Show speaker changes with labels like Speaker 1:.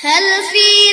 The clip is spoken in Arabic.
Speaker 1: هل في